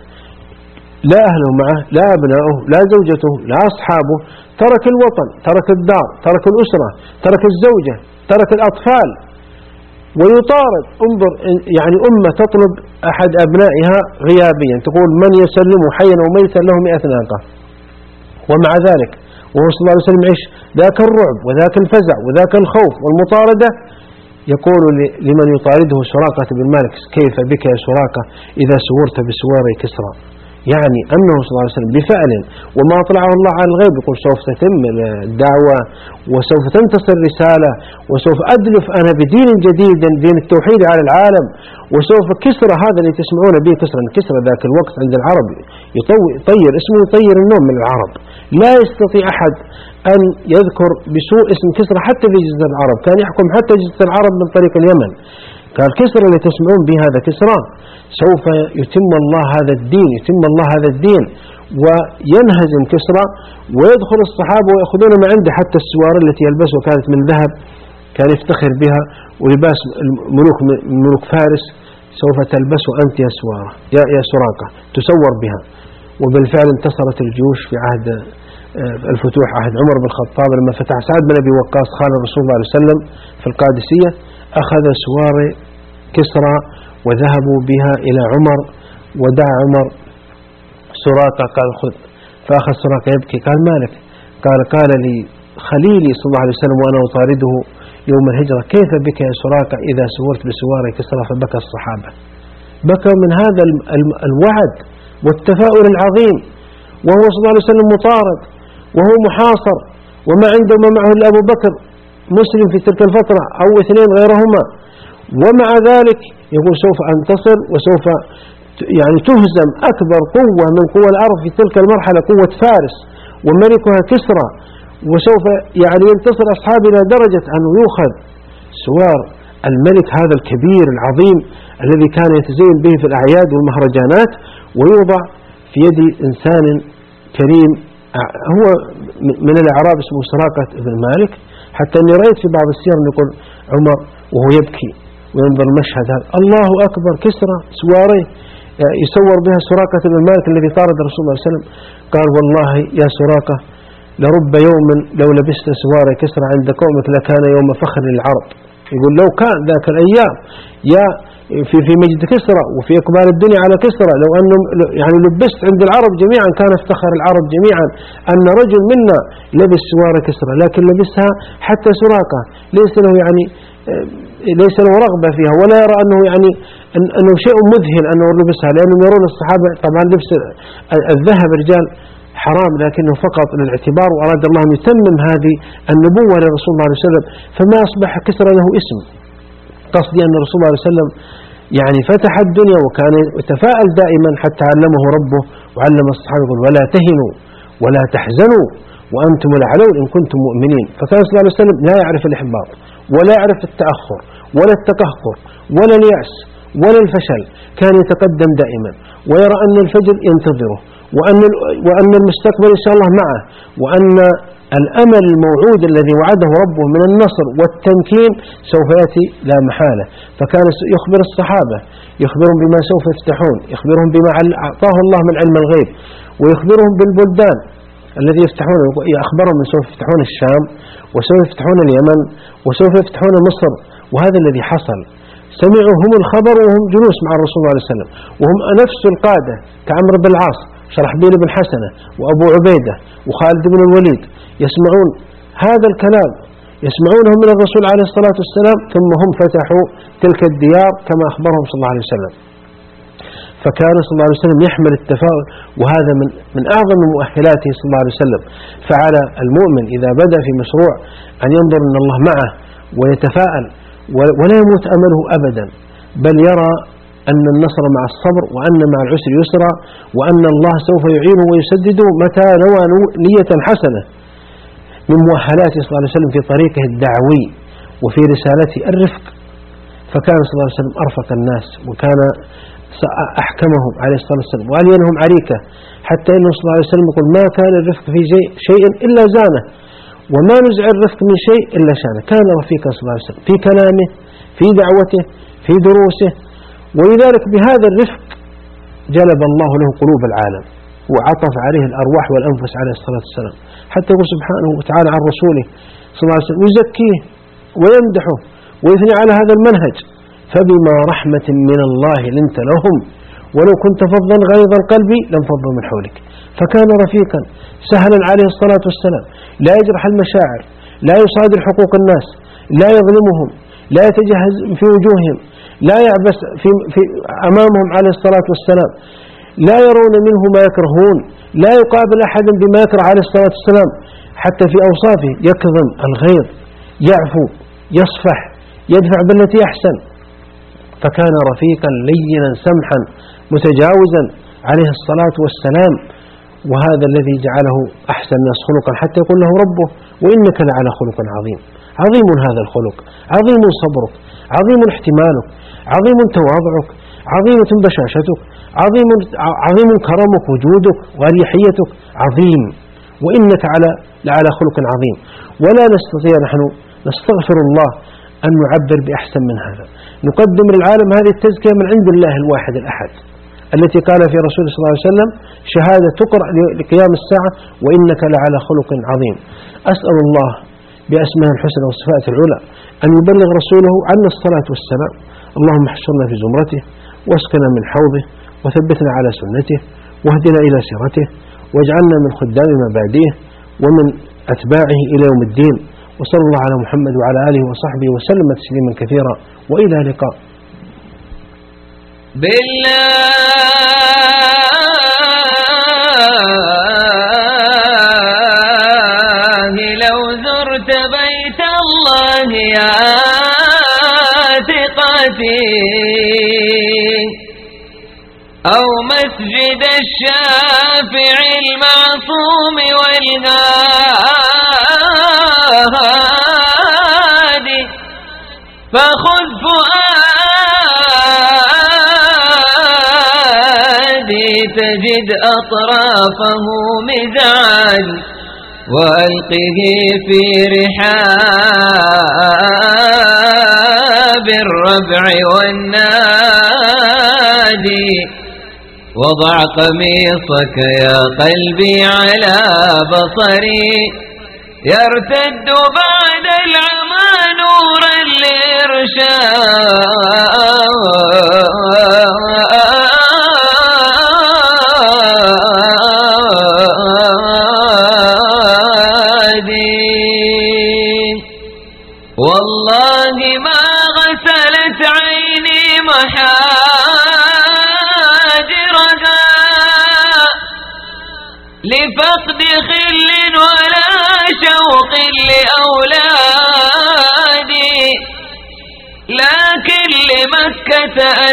لا أهله معه لا أبنائه لا زوجته لا أصحابه. ترك الوطن ترك الدار ترك الأسرة ترك الزوجة ترك الأطفال. ويطارد انظر يعني أمة تطلب أحد أبنائها غيابيا. تقول من يسلم حيا وميتا له مئة ناقة. ومع ذلك وهو صلى الله عليه وسلم يعيش ذاك الرعب وذاك الفزع وذاك الخوف والمطاردة. يقول لمن يطارده سراقة بن مالك كيف بك يا سراقة إذا سورت بسوار كسرى؟ يعني أنه صلى الله عليه وسلم بفعل وما أطلعه الله على الغيب يقول سوف تتم الدعوة وسوف تنتصر رسالة وسوف أدلف أنا بدين جديد دين التوحيد على العالم وسوف كسرى هذا اللي تسمعون به كسرى كسرى ذاك الوقت عند العرب يطير اسمه يطير النوم من العرب. لا يستطيع أحد أن يذكر بسوء اسم كسرى حتى في جزيرة العرب كان يحكم حتى جزيرة العرب من طريق اليمن. قال كسرى اللي تسمعون به هذا كسرى. سوف يتم الله هذا الدين يتم الله هذا الدين. وينهزم كسرى ويدخل الصحابة ويأخذون ما عنده حتى السوار التي يلبسها كانت من ذهب كان يفتخر بها. ولباس ملوك ملوك فارس سوف تلبس أنت يا سوارة يا, يا سراقة. تسور بها. وبالفعل انتصرت الجيوش في عهد آه، الفتوح عهد عمر بن الخطاب لما فتح سعد بن أبي وقاص خال الرسول صلى الله عليه وسلم في القادسية. أخذ سوار كسرى وذهبوا بها إلى عمر ودعا عمر سراقة قال خذ. فأخذ سراقة يبكي قال مالك؟ قال قال لي خليلي صلى الله عليه وسلم وأنا أطارده يوم الهجرة كيف بك يا سراقة إذا سورت بسوار كسرى فبكى الصحابة؟ بكى من هذا الوعد والتفاؤل العظيم. وهو صلى الله عليه وسلم مطارد وهو محاصر وما عنده ما معه إلا أبو بكر. مسلم في تلك الفترة أو اثنين غيرهما. ومع ذلك يقول سوف أنتصر وسوف يعني تهزم أكبر قوة من قوى الأرض في تلك المرحلة قوة فارس وملكها كسرى. وسوف يعني ينتصر أصحابنا إلى درجة أن يؤخذ سوار الملك هذا الكبير العظيم الذي كان يتزين به في الأعياد والمهرجانات ويوضع في يد إنسان كريم هو من الأعراب اسمه سراقة بن مالك. حتى أني رأيت في بعض السير يقول عمر وهو يبكي وينظر المشهد هذا. الله أكبر كسرى سواري يصور بها سراقة بن مالك الذي طارد الرسول صلى الله عليه وسلم. قال والله يا سراقة لرب يوم لو لبست سواري كسرى عند قومك لكان يوم فخر للعرب يقول لو كان ذاك الأيام يا في في مجد كسرى وفي إقبال الدنيا على كسرى. لو أنه يعني لبست عند العرب جميعا كان افتخر العرب جميعا أن رجل منا لبس سوار كسرى لكن لبسها حتى سراقة. ليس له يعني ليس له رغبة فيها ولا يرى أنه يعني أنه شيء مذهل أنه لبسها لأنهم يرون الصحابة طبعا لبس الذهب رجال حرام لكنه فقط للاعتبار وأراد الله أن يتمم هذه النبوة لرسول الله عليه وسلم. فما أصبح كسرى له اسم. قصدي أن الرسول صلى الله عليه وسلم يعني فتح الدنيا وكان يتفاءل دائما حتى علمه ربه وعلم الصحابة يقول ولا تهنوا ولا تحزنوا وأنتم الأعلون إن كنتم مؤمنين. فكان صلى الله عليه وسلم لا يعرف الإحباط ولا يعرف التأخر ولا التقهقر ولا اليأس ولا الفشل. كان يتقدم دائما ويرى أن الفجر ينتظره وأن, وأن المستقبل إن شاء الله معه وأن الأمل الموعود الذي وعده ربه من النصر والتمكين سوف يأتي لا محالة. فكان يخبر الصحابة يخبرهم بما سوف يفتحون يخبرهم بما أعطاه الله من علم الغيب ويخبرهم بالبلدان الذي يفتحون. أخبرهم من سوف يفتحون الشام وسوف يفتحون اليمن وسوف يفتحون مصر. وهذا الذي حصل. سمعوا هم الخبر وهم جلوس مع الرسول صلى الله عليه وسلم. وهم نفس القادة كعمر بن العاص شرحبيل بن حسنة وأبو عبيدة وخالد بن الوليد. يسمعون هذا الكلام يسمعونه من الرسول عليه الصلاة والسلام ثم هم فتحوا تلك الديار كما أخبرهم صلى الله عليه وسلم. فكان صلى الله عليه وسلم يحمل التفاؤل وهذا من من أعظم مؤهلاته صلى الله عليه وسلم. فعلى المؤمن إذا بدأ في مشروع أن ينظر أن الله معه ويتفاءل ولا يموت أمله أبدا بل يرى أن النصر مع الصبر وأن مع العسر يسرا وأن الله سوف يعينه ويسدده متى نوى نية حسنة. من مؤهلاته صلى الله عليه وسلم في طريقه الدعوي وفي رسالته الرفق. فكان صلى الله عليه وسلم أرفق الناس وكان أحكمهم عليه الصلاة والسلام وألينهم عريكة حتى أنه صلى الله عليه وسلم يقول ما كان الرفق في شيء إلا زانه. وما نزع الرفق من شيء إلا شانه. كان رفيقا صلى الله عليه وسلم في كلامه في دعوته في دروسه. ولذلك بهذا الرفق جلب الله له قلوب العالم. وعطف عليه الأرواح والأنفس عليه الصلاة والسلام. حتى يقول سبحانه وتعالى عن رسوله صلى الله عليه وسلم يزكيه ويمدحه ويثني على هذا المنهج. فبما رحمة من الله لنت لهم ولو كنت فظا غيظ القلب لانفضوا من حولك. فكان رفيقا سهلا عليه الصلاة والسلام. لا يجرح المشاعر لا يصادر حقوق الناس لا يظلمهم لا يتجهز في وجوههم لا يعبس في, في أمامهم عليه الصلاة والسلام. لا يرون منه ما يكرهون. لا يقابل أحدا بما يكره عليه الصلاة والسلام. حتى في أوصافه يكظم الغيظ يعفو يصفح يدفع بالتي أحسن. فكان رفيقا لينا سمحا متجاوزا عليه الصلاة والسلام. وهذا الذي جعله أحسن الناس خلقا حتى يقول له ربه وإنك لعلى خلق عظيم. عظيم هذا الخلق عظيم صبرك عظيم احتمالك عظيم تواضعك عظيمة بشاشتك عظيم, عظيم كرمك وجودك وأريحيتك عظيم. وإنك على لعلى خلق عظيم. ولا نستطيع نحن نستغفر الله أن نعبر بأحسن من هذا. نقدم للعالم هذه التزكية من عند الله الواحد الأحد التي قال في رسول صلى الله عليه وسلم شهادة تقرأ لقيام الساعة وإنك لعلى خلق عظيم. أسأل الله بأسماء الحسنى والصفات العلى أن يبلغ رسوله عنا الصلاة والسلام. اللهم احشرنا في زمرته واسكنا من حوضه وثبتنا على سنته واهدنا إلى سيرته واجعلنا من خدام مبادئه ومن أتباعه إلى يوم الدين. وصلى الله على محمد وعلى آله وصحبه وسلم تسليما كثيرا وإلى لقاء. بالله. أو مسجد الشافع المعصوم والهادي فخذ فؤادي تجد أطرافه مزعا. وألقه في رحاب الربع والنادي. وضع قميصك يا قلبي على بصري. يرتد بعد العمى نورا للإرشاد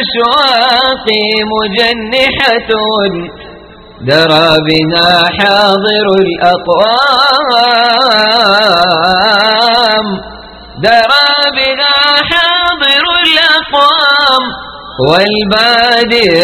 أشواقي مجنحة درى بها حاضر الأقوام. درى بها حاضر الأقوام. والبادئ